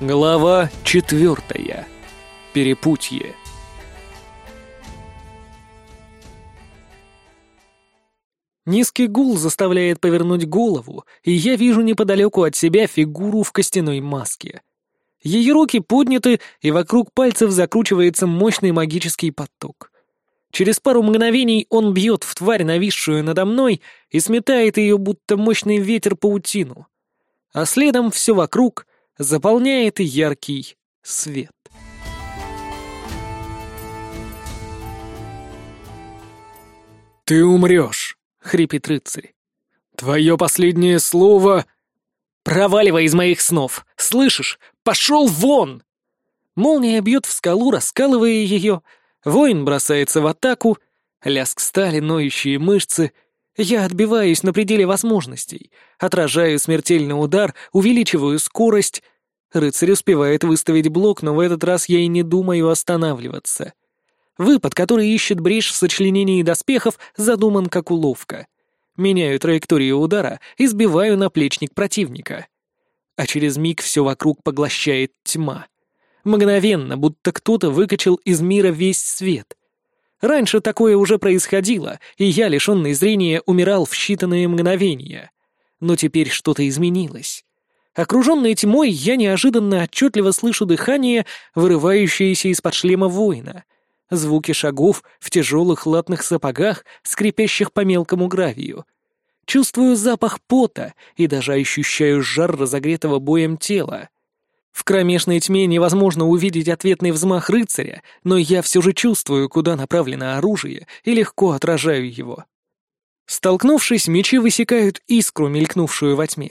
Глава четвертая. Перепутье. Низкий гул заставляет повернуть голову, и я вижу неподалеку от себя фигуру в костяной маске. Ее руки подняты, и вокруг пальцев закручивается мощный магический поток. Через пару мгновений он бьет в тварь, нависшую надо мной, и сметает ее, будто мощный ветер паутину. А следом все вокруг заполняет яркий свет. «Ты умрешь!» — хрипит рыцарь. «Твое последнее слово...» «Проваливай из моих снов! Слышишь? Пошел вон!» Молния бьет в скалу, раскалывая ее. Воин бросается в атаку. Лязг стали, ноющие мышцы. Я отбиваюсь на пределе возможностей. Отражаю смертельный удар, увеличиваю скорость. Рыцарь успевает выставить блок, но в этот раз я и не думаю останавливаться. Выпад, который ищет брешь в сочленении доспехов, задуман как уловка. Меняю траекторию удара и сбиваю наплечник противника. А через миг все вокруг поглощает тьма. Мгновенно, будто кто-то выкачал из мира весь свет. Раньше такое уже происходило, и я, лишенный зрения, умирал в считанные мгновения. Но теперь что-то изменилось. Окруженный тьмой, я неожиданно отчетливо слышу дыхание, вырывающееся из-под шлема воина — звуки шагов в тяжелых латных сапогах, скрипящих по мелкому гравию. Чувствую запах пота и даже ощущаю жар разогретого боем тела. В кромешной тьме невозможно увидеть ответный взмах рыцаря, но я все же чувствую, куда направлено оружие, и легко отражаю его. Столкнувшись, мечи высекают искру, мелькнувшую во тьме.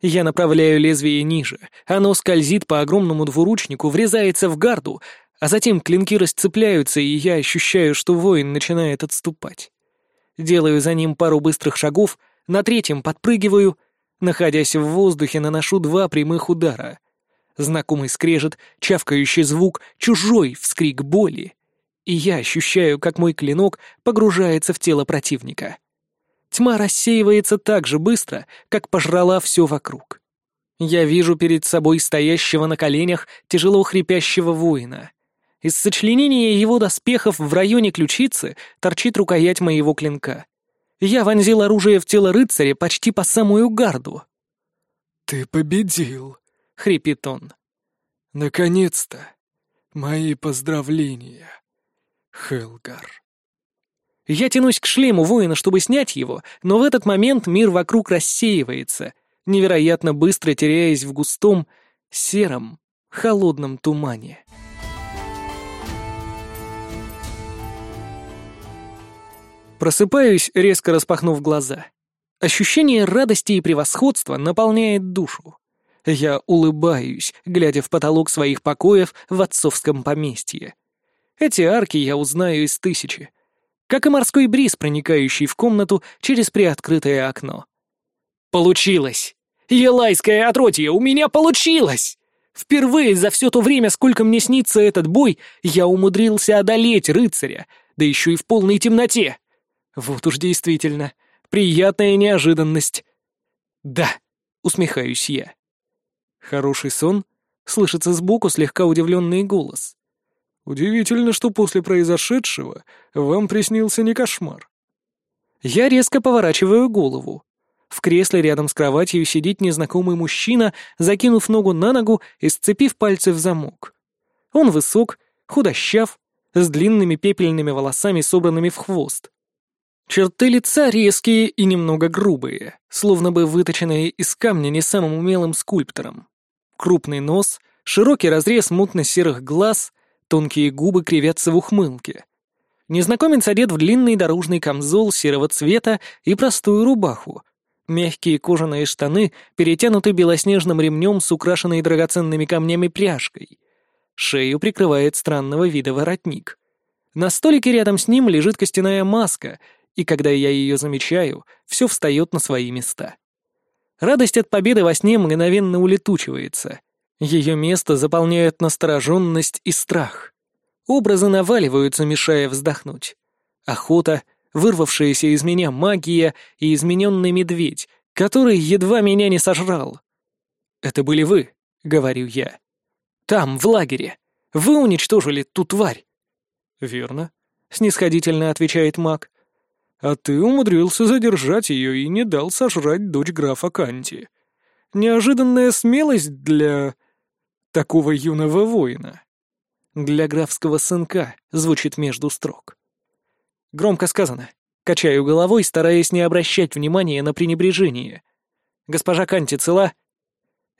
Я направляю лезвие ниже, оно скользит по огромному двуручнику, врезается в гарду, а затем клинки расцепляются, и я ощущаю, что воин начинает отступать. Делаю за ним пару быстрых шагов, на третьем подпрыгиваю, находясь в воздухе, наношу два прямых удара. Знакомый скрежет, чавкающий звук, чужой вскрик боли. И я ощущаю, как мой клинок погружается в тело противника. Тьма рассеивается так же быстро, как пожрала все вокруг. Я вижу перед собой стоящего на коленях тяжело хрипящего воина — из сочленения его доспехов в районе ключицы торчит рукоять моего клинка. Я вонзил оружие в тело рыцаря почти по самую гарду. «Ты победил», — хрипит он. «Наконец-то! Мои поздравления, Хелгар». Я тянусь к шлему воина, чтобы снять его, но в этот момент мир вокруг рассеивается, невероятно быстро теряясь в густом, сером, холодном тумане. Просыпаюсь, резко распахнув глаза. Ощущение радости и превосходства наполняет душу. Я улыбаюсь, глядя в потолок своих покоев в отцовском поместье. Эти арки я узнаю из тысячи. Как и морской бриз, проникающий в комнату через приоткрытое окно. Получилось! Елайское отродье, у меня получилось! Впервые за все то время, сколько мне снится этот бой, я умудрился одолеть рыцаря, да еще и в полной темноте. Вот уж действительно, приятная неожиданность. Да, усмехаюсь я. Хороший сон? Слышится сбоку слегка удивленный голос. Удивительно, что после произошедшего вам приснился не кошмар. Я резко поворачиваю голову. В кресле рядом с кроватью сидит незнакомый мужчина, закинув ногу на ногу и сцепив пальцы в замок. Он высок, худощав, с длинными пепельными волосами, собранными в хвост. Черты лица резкие и немного грубые, словно бы выточенные из камня не самым умелым скульптором. Крупный нос, широкий разрез мутно-серых глаз, тонкие губы кривятся в ухмылке. Незнакомец одет в длинный дорожный камзол серого цвета и простую рубаху. Мягкие кожаные штаны перетянуты белоснежным ремнем с украшенной драгоценными камнями пряжкой. Шею прикрывает странного вида воротник. На столике рядом с ним лежит костяная маска — и когда я ее замечаю, все встает на свои места. Радость от победы во сне мгновенно улетучивается. Ее место заполняют настороженность и страх. Образы наваливаются, мешая вздохнуть. Охота, вырвавшаяся из меня магия и измененный медведь, который едва меня не сожрал. «Это были вы», — говорю я. Там, в лагере. Вы уничтожили ту тварь. «Верно», — снисходительно отвечает маг. «А ты умудрился задержать ее и не дал сожрать дочь графа Канти. Неожиданная смелость для... такого юного воина». «Для графского сынка», — звучит между строк. Громко сказано. Качаю головой, стараясь не обращать внимания на пренебрежение. «Госпожа Канти цела?»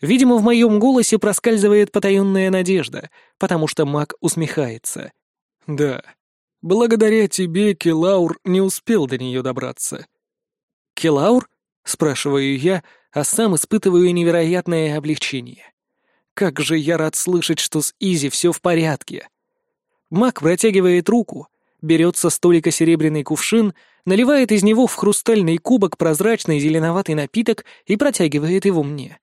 Видимо, в моем голосе проскальзывает потаенная надежда, потому что маг усмехается. «Да. Благодаря тебе Келаур не успел до нее добраться». «Келаур?» — спрашиваю я, а сам испытываю невероятное облегчение. Как же я рад слышать, что с Изи все в порядке. Маг протягивает руку, берет со столика серебряный кувшин, наливает из него в хрустальный кубок прозрачный зеленоватый напиток и протягивает его мне.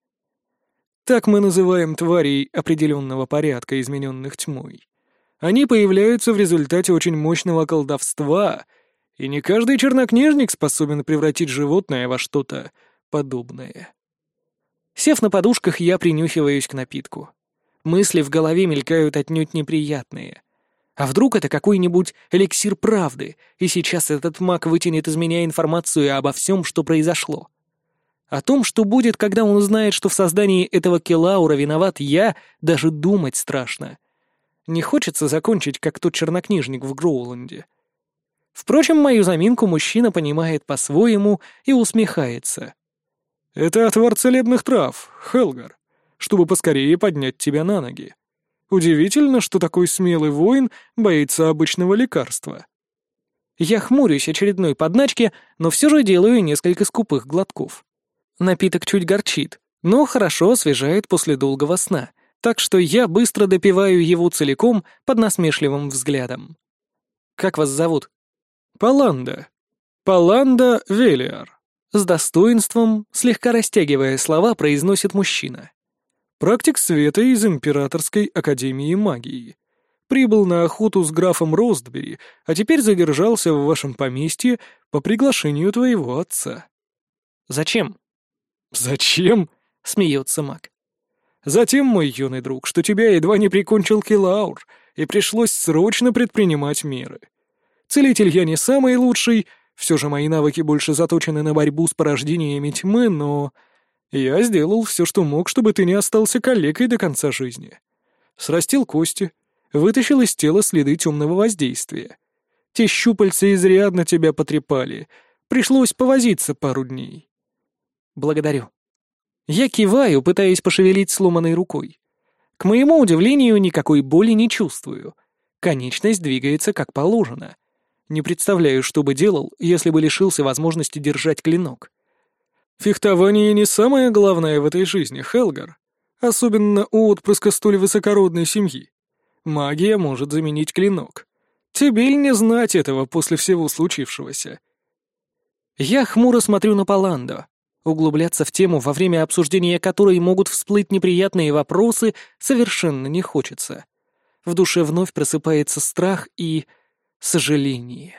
Так мы называем тварей определенного порядка, измененных тьмой. Они появляются в результате очень мощного колдовства, и не каждый чернокнижник способен превратить животное во что-то подобное. Сев на подушках, я принюхиваюсь к напитку. Мысли в голове мелькают отнюдь неприятные. А вдруг это какой-нибудь эликсир правды, и сейчас этот маг вытянет из меня информацию обо всем, что произошло? О том, что будет, когда он узнает, что в создании этого Келаура виноват я, даже думать страшно. Не хочется закончить, как тот чернокнижник в Гроуланде. Впрочем, мою заминку мужчина понимает по-своему и усмехается. «Это отвар целебных трав, Хелгар, чтобы поскорее поднять тебя на ноги. Удивительно, что такой смелый воин боится обычного лекарства». Я хмурюсь очередной подначке, но все же делаю несколько скупых глотков. Напиток чуть горчит, но хорошо освежает после долгого сна, так что я быстро допиваю его целиком под насмешливым взглядом. «Как вас зовут?» «Паланда. Паланда Велиар», — с достоинством, слегка растягивая слова, произносит мужчина. «Практик света из Императорской Академии Магии. Прибыл на охоту с графом Ростбери, а теперь задержался в вашем поместье по приглашению твоего отца». «Зачем?» «Зачем?» — смеется маг. «Затем, мой юный друг, что тебя едва не прикончил Килаур, и пришлось срочно предпринимать меры. Целитель я не самый лучший, все же мои навыки больше заточены на борьбу с порождениями тьмы, но... Я сделал все, что мог, чтобы ты не остался калекой до конца жизни. Срастил кости, вытащил из тела следы темного воздействия. Те щупальца изрядно тебя потрепали, пришлось повозиться пару дней. «Благодарю». Я киваю, пытаясь пошевелить сломанной рукой. К моему удивлению, никакой боли не чувствую. Конечность двигается как положено. Не представляю, что бы делал, если бы лишился возможности держать клинок. «Фехтование не самое главное в этой жизни, Хелгар. Особенно у отпрыска столь высокородной семьи. Магия может заменить клинок. Тебе ли не знать этого после всего случившегося?» Я хмуро смотрю на Паландо. Углубляться в тему, во время обсуждения которой могут всплыть неприятные вопросы, совершенно не хочется. В душе вновь просыпается страх и... сожаление.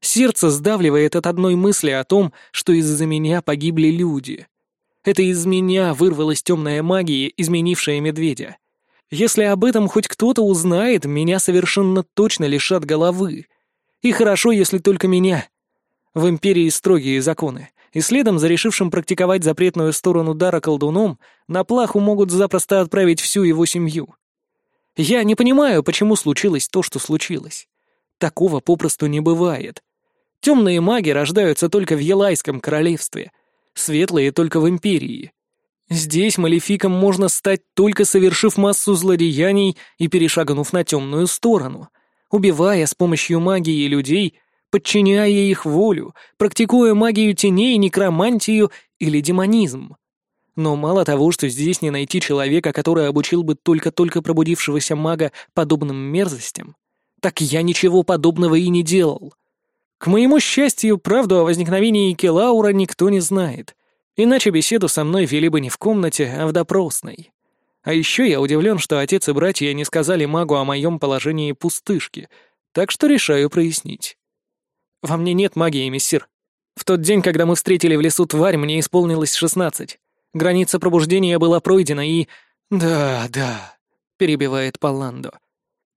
Сердце сдавливает от одной мысли о том, что из-за меня погибли люди. Это из меня вырвалась темная магия, изменившая медведя. Если об этом хоть кто-то узнает, меня совершенно точно лишат головы. И хорошо, если только меня. В Империи строгие законы и следом за решившим практиковать запретную сторону дара колдуном на плаху могут запросто отправить всю его семью. Я не понимаю, почему случилось то, что случилось. Такого попросту не бывает. Темные маги рождаются только в Елайском королевстве, светлые только в Империи. Здесь малефиком можно стать только совершив массу злодеяний и перешагнув на темную сторону, убивая с помощью магии людей подчиняя их волю, практикуя магию теней, некромантию или демонизм. Но мало того, что здесь не найти человека, который обучил бы только-только пробудившегося мага подобным мерзостям, так я ничего подобного и не делал. К моему счастью, правду о возникновении Келаура никто не знает, иначе беседу со мной вели бы не в комнате, а в допросной. А еще я удивлен, что отец и братья не сказали магу о моем положении пустышки, так что решаю прояснить. Во мне нет магии, миссир. В тот день, когда мы встретили в лесу тварь, мне исполнилось шестнадцать. Граница пробуждения была пройдена и... Да, да. — перебивает Палландо.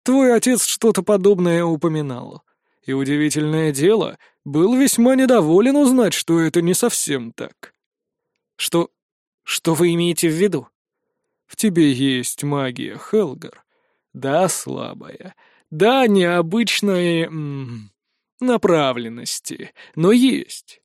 «Твой отец что-то подобное упоминал. И удивительное дело, был весьма недоволен узнать, что это не совсем так». «Что... что вы имеете в виду?» «В тебе есть магия, Хелгар. Да, слабая. Да, необычная... направленности. Но есть».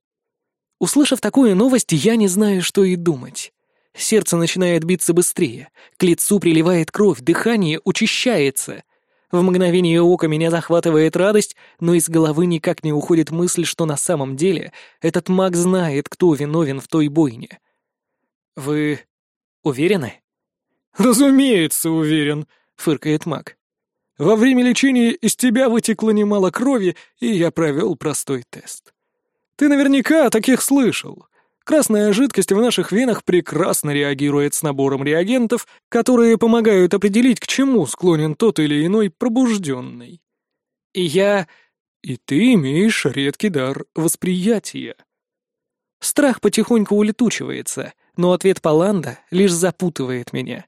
Услышав такую новость, я не знаю, что и думать. Сердце начинает биться быстрее, к лицу приливает кровь, дыхание учащается. В мгновение ока меня захватывает радость, но из головы никак не уходит мысль, что на самом деле этот маг знает, кто виновен в той бойне. «Вы уверены?» «Разумеется, уверен», — фыркает маг. «Во время лечения из тебя вытекло немало крови, и я провел простой тест. Ты наверняка о таких слышал. Красная жидкость в наших венах прекрасно реагирует с набором реагентов, которые помогают определить, к чему склонен тот или иной пробужденный. И я... И ты имеешь редкий дар восприятия. Страх потихоньку улетучивается, но ответ Паланда лишь запутывает меня.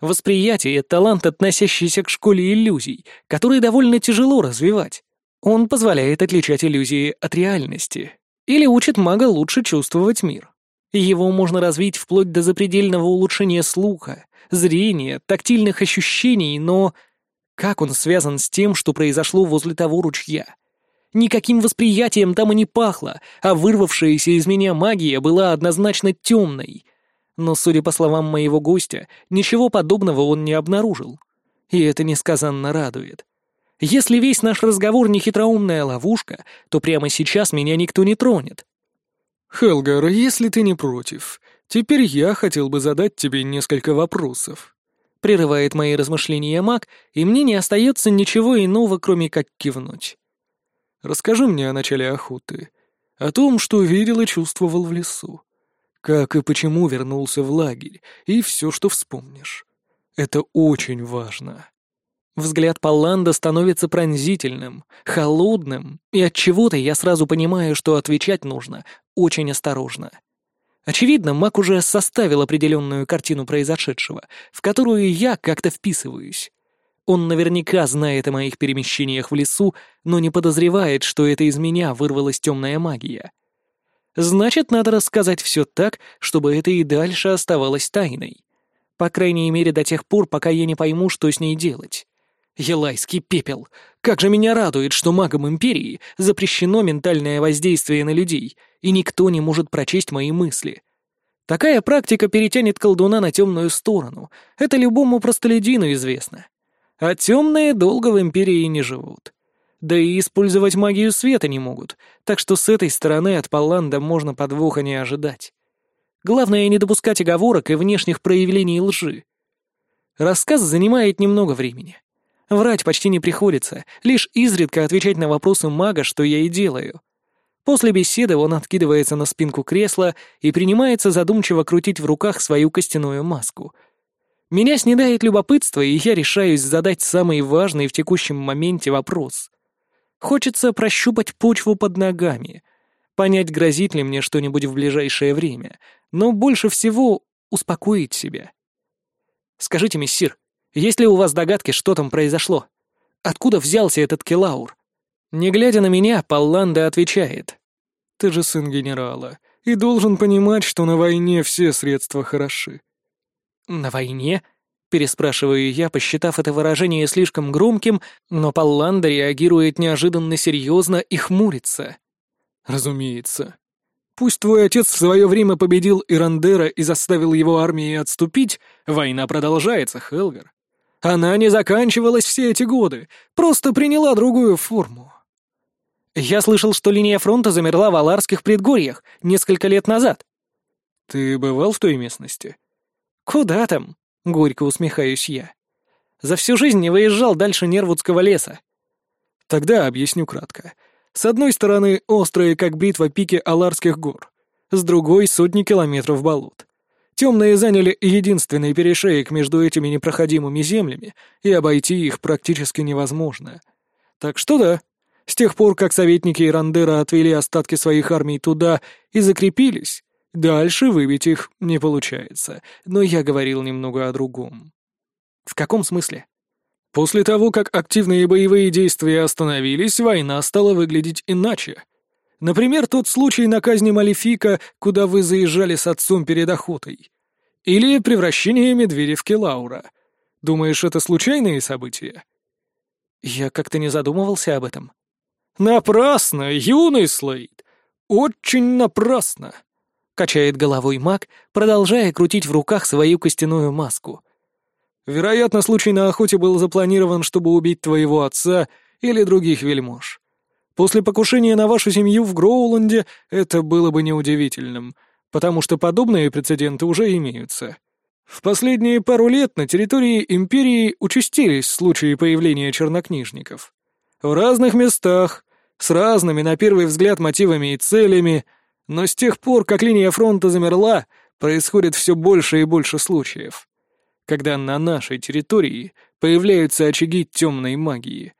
Восприятие — талант, относящийся к школе иллюзий, который довольно тяжело развивать. Он позволяет отличать иллюзии от реальности, или учит мага лучше чувствовать мир. Его можно развить вплоть до запредельного улучшения слуха, зрения, тактильных ощущений, но как он связан с тем, что произошло возле того ручья? Никаким восприятием там и не пахло, а вырвавшаяся из меня магия была однозначно темной. Но, судя по словам моего гостя, ничего подобного он не обнаружил. И это несказанно радует. Если весь наш разговор не хитроумная ловушка, то прямо сейчас меня никто не тронет. Хелгар, если ты не против, теперь я хотел бы задать тебе несколько вопросов. Прерывает мои размышления маг, и мне не остается ничего иного, кроме как кивнуть. Расскажи мне о начале охоты, о том, что видел и чувствовал в лесу, как и почему вернулся в лагерь, и все, что вспомнишь. Это очень важно. Взгляд Палланда становится пронзительным, холодным, и от чего-то я сразу понимаю, что отвечать нужно очень осторожно. Очевидно, Мак уже составил определенную картину произошедшего, в которую я как-то вписываюсь. Он наверняка знает о моих перемещениях в лесу, но не подозревает, что это из меня вырвалась темная магия. Значит, надо рассказать все так, чтобы это и дальше оставалось тайной. По крайней мере, до тех пор, пока я не пойму, что с ней делать. Елайский пепел. Как же меня радует, что магам Империи запрещено ментальное воздействие на людей, и никто не может прочесть мои мысли. Такая практика перетянет колдуна на темную сторону. Это любому простолюдину известно. А темные долго в Империи не живут. Да и использовать магию света не могут, так что с этой стороны от Палланда можно подвоха не ожидать. Главное не допускать оговорок и внешних проявлений лжи. Рассказ занимает немного времени. Врать почти не приходится, лишь изредка отвечать на вопросы мага, что я и делаю. После беседы он откидывается на спинку кресла и принимается задумчиво крутить в руках свою костяную маску. Меня снедает любопытство, и я решаюсь задать самый важный в текущем моменте вопрос. Хочется прощупать почву под ногами, понять, грозит ли мне что-нибудь в ближайшее время, но больше всего успокоить себя. «Скажите, мессир, есть ли у вас догадки, что там произошло? Откуда взялся этот Келаур?» Не глядя на меня, Палланда отвечает. «Ты же сын генерала, и должен понимать, что на войне все средства хороши». «На войне?» — переспрашиваю я, посчитав это выражение слишком громким, но Палланда реагирует неожиданно серьезно и хмурится. «Разумеется. Пусть твой отец в свое время победил Ирандера и заставил его армии отступить, война продолжается, Хелгар. Она не заканчивалась все эти годы, просто приняла другую форму. Я слышал, что линия фронта замерла в Аларских предгорьях несколько лет назад. Ты бывал в той местности? Куда там? Горько усмехаюсь я. За всю жизнь не выезжал дальше Нервудского леса. Тогда объясню кратко. С одной стороны, острые, как бритва, пики Аларских гор. С другой — сотни километров болот. Темные заняли единственный перешеек между этими непроходимыми землями, и обойти их практически невозможно. Так что да, с тех пор, как советники Ирандера отвели остатки своих армий туда и закрепились, дальше выбить их не получается, но я говорил немного о другом. В каком смысле? После того, как активные боевые действия остановились, война стала выглядеть иначе. Например, тот случай на казни Малефика, куда вы заезжали с отцом перед охотой. Или превращение медведя в Келаура. Думаешь, это случайные события? Я как-то не задумывался об этом. Напрасно, юный Слейд. Очень напрасно. Качает головой маг, продолжая крутить в руках свою костяную маску. Вероятно, случай на охоте был запланирован, чтобы убить твоего отца или других вельмож. После покушения на вашу семью в Гроуланде это было бы неудивительным, потому что подобные прецеденты уже имеются. В последние пару лет на территории Империи участились случаи появления чернокнижников. В разных местах, с разными, на первый взгляд, мотивами и целями, но с тех пор, как линия фронта замерла, происходит все больше и больше случаев. Когда на нашей территории появляются очаги темной магии,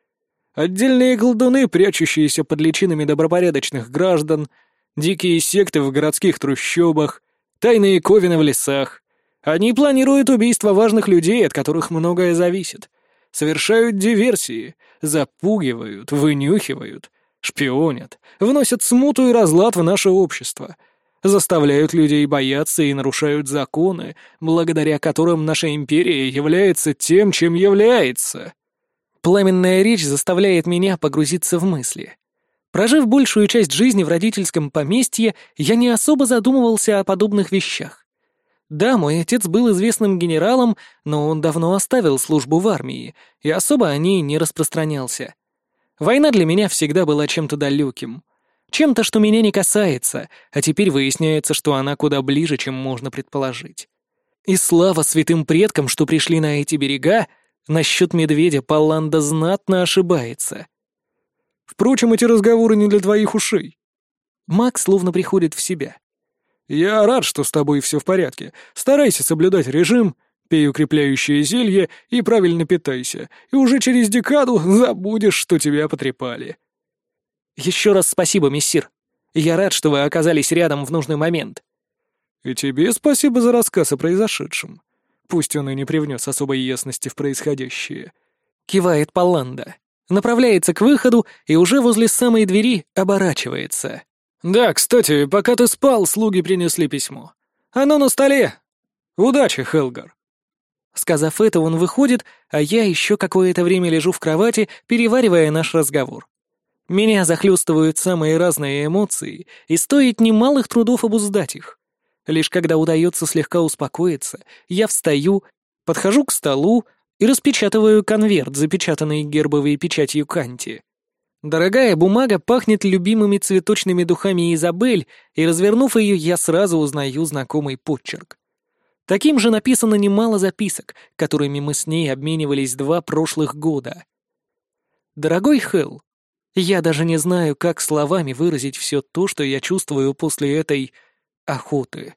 Отдельные колдуны, прячущиеся под личинами добропорядочных граждан, дикие секты в городских трущобах, тайные ковины в лесах. Они планируют убийство важных людей, от которых многое зависит. Совершают диверсии, запугивают, вынюхивают, шпионят, вносят смуту и разлад в наше общество, заставляют людей бояться и нарушают законы, благодаря которым наша империя является тем, чем является. Пламенная речь заставляет меня погрузиться в мысли. Прожив большую часть жизни в родительском поместье, я не особо задумывался о подобных вещах. Да, мой отец был известным генералом, но он давно оставил службу в армии и особо о ней не распространялся. Война для меня всегда была чем-то далеким. Чем-то, что меня не касается, а теперь выясняется, что она куда ближе, чем можно предположить. И слава святым предкам, что пришли на эти берега, Насчет медведя Палланда знатно ошибается. Впрочем, эти разговоры не для твоих ушей. Макс словно приходит в себя. Я рад, что с тобой все в порядке. Старайся соблюдать режим, пей укрепляющее зелье и правильно питайся, и уже через декаду забудешь, что тебя потрепали. Еще раз спасибо, мессир. Я рад, что вы оказались рядом в нужный момент. И тебе спасибо за рассказ о произошедшем пусть он и не привнес особой ясности в происходящее. Кивает Палланда. Направляется к выходу и уже возле самой двери оборачивается. «Да, кстати, пока ты спал, слуги принесли письмо. Оно на столе. Удачи, Хелгар». Сказав это, он выходит, а я еще какое-то время лежу в кровати, переваривая наш разговор. Меня захлестывают самые разные эмоции, и стоит немалых трудов обуздать их. Лишь когда удается слегка успокоиться, я встаю, подхожу к столу и распечатываю конверт, запечатанный гербовой печатью Канти. Дорогая бумага пахнет любимыми цветочными духами Изабель, и, развернув ее, я сразу узнаю знакомый почерк. Таким же написано немало записок, которыми мы с ней обменивались два прошлых года. Дорогой Хелл, я даже не знаю, как словами выразить все то, что я чувствую после этой охоты.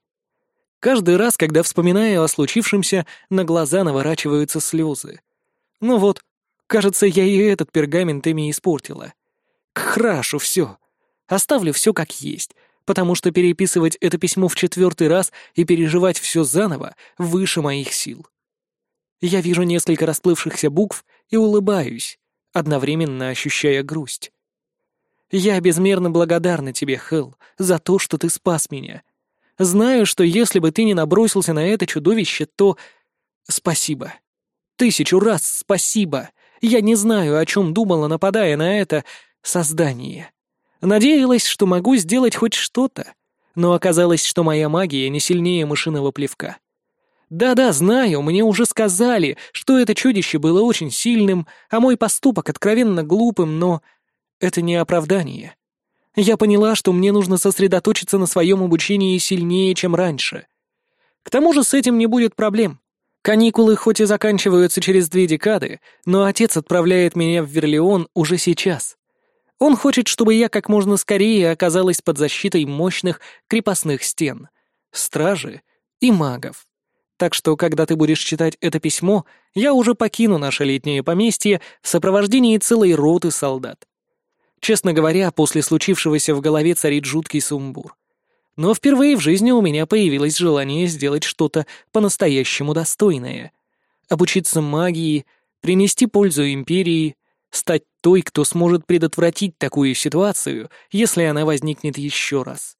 Каждый раз, когда вспоминаю о случившемся, на глаза наворачиваются слезы. Ну вот, кажется, я и этот пергамент ими испортила. Крашу все. Оставлю все как есть, потому что переписывать это письмо в четвертый раз и переживать все заново выше моих сил. Я вижу несколько расплывшихся букв и улыбаюсь, одновременно ощущая грусть. Я безмерно благодарна тебе, Хелл, за то, что ты спас меня — Знаю, что если бы ты не набросился на это чудовище, то... Спасибо. Тысячу раз спасибо. Я не знаю, о чем думала, нападая на это создание. Надеялась, что могу сделать хоть что-то, но оказалось, что моя магия не сильнее мышиного плевка. Да-да, знаю, мне уже сказали, что это чудище было очень сильным, а мой поступок откровенно глупым, но это не оправдание. Я поняла, что мне нужно сосредоточиться на своем обучении сильнее, чем раньше. К тому же с этим не будет проблем. Каникулы хоть и заканчиваются через две декады, но отец отправляет меня в Верлеон уже сейчас. Он хочет, чтобы я как можно скорее оказалась под защитой мощных крепостных стен, стражи и магов. Так что, когда ты будешь читать это письмо, я уже покину наше летнее поместье в сопровождении целой роты солдат. Честно говоря, после случившегося в голове царит жуткий сумбур. Но впервые в жизни у меня появилось желание сделать что-то по-настоящему достойное. обучиться магии, принести пользу империи, стать той, кто сможет предотвратить такую ситуацию, если она возникнет еще раз.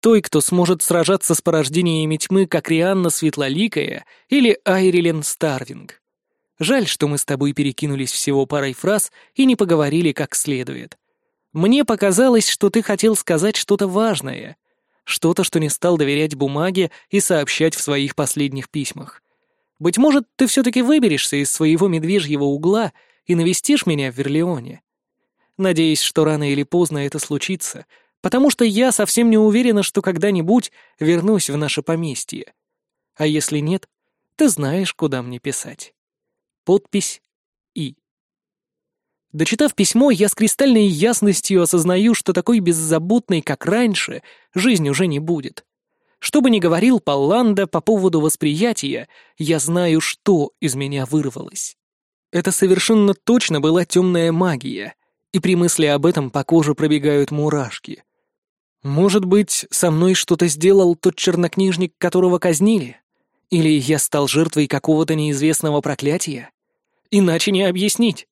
Той, кто сможет сражаться с порождениями тьмы, как Рианна Светлоликая или Айрилен Старвинг. Жаль, что мы с тобой перекинулись всего парой фраз и не поговорили как следует. Мне показалось, что ты хотел сказать что-то важное, что-то, что не стал доверять бумаге и сообщать в своих последних письмах. Быть может, ты все-таки выберешься из своего медвежьего угла и навестишь меня в Верлеоне. Надеюсь, что рано или поздно это случится, потому что я совсем не уверена, что когда-нибудь вернусь в наше поместье. А если нет, ты знаешь, куда мне писать. Подпись «И». Дочитав письмо, я с кристальной ясностью осознаю, что такой беззаботной, как раньше, жизнь уже не будет. Что бы ни говорил Палланда по поводу восприятия, я знаю, что из меня вырвалось. Это совершенно точно была темная магия, и при мысли об этом по коже пробегают мурашки. Может быть, со мной что-то сделал тот чернокнижник, которого казнили? Или я стал жертвой какого-то неизвестного проклятия? Иначе не объяснить.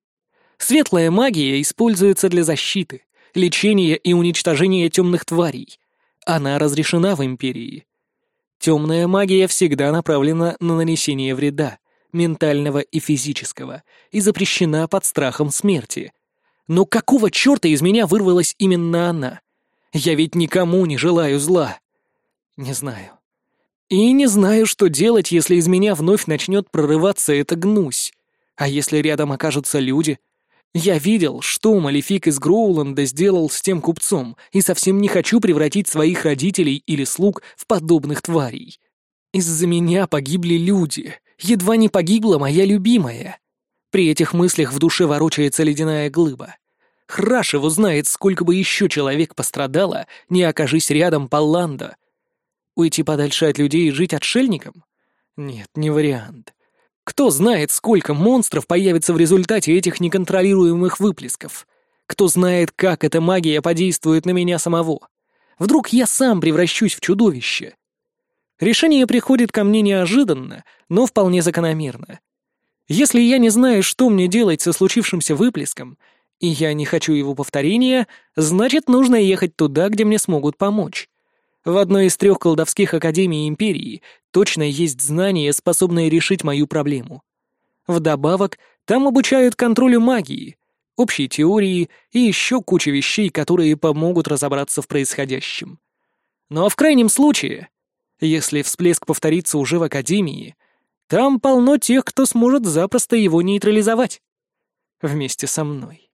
Светлая магия используется для защиты, лечения и уничтожения темных тварей. Она разрешена в Империи. Темная магия всегда направлена на нанесение вреда, ментального и физического, и запрещена под страхом смерти. Но какого черта из меня вырвалась именно она? Я ведь никому не желаю зла. Не знаю. И не знаю, что делать, если из меня вновь начнет прорываться эта гнусь. А если рядом окажутся люди — я видел, что Малефик из Гроуланда сделал с тем купцом, и совсем не хочу превратить своих родителей или слуг в подобных тварей. Из-за меня погибли люди, едва не погибла моя любимая. При этих мыслях в душе ворочается ледяная глыба. Храшев узнает, сколько бы еще человек пострадало, не окажись рядом Палланда. Уйти подальше от людей и жить отшельником? Нет, не вариант. Кто знает, сколько монстров появится в результате этих неконтролируемых выплесков? Кто знает, как эта магия подействует на меня самого? Вдруг я сам превращусь в чудовище? Решение приходит ко мне неожиданно, но вполне закономерно. Если я не знаю, что мне делать со случившимся выплеском, и я не хочу его повторения, значит, нужно ехать туда, где мне смогут помочь. В одной из трех колдовских академий Империи точно есть знания, способные решить мою проблему. Вдобавок, там обучают контролю магии, общей теории и еще куча вещей, которые помогут разобраться в происходящем. Ну а в крайнем случае, если всплеск повторится уже в Академии, там полно тех, кто сможет запросто его нейтрализовать. Вместе со мной.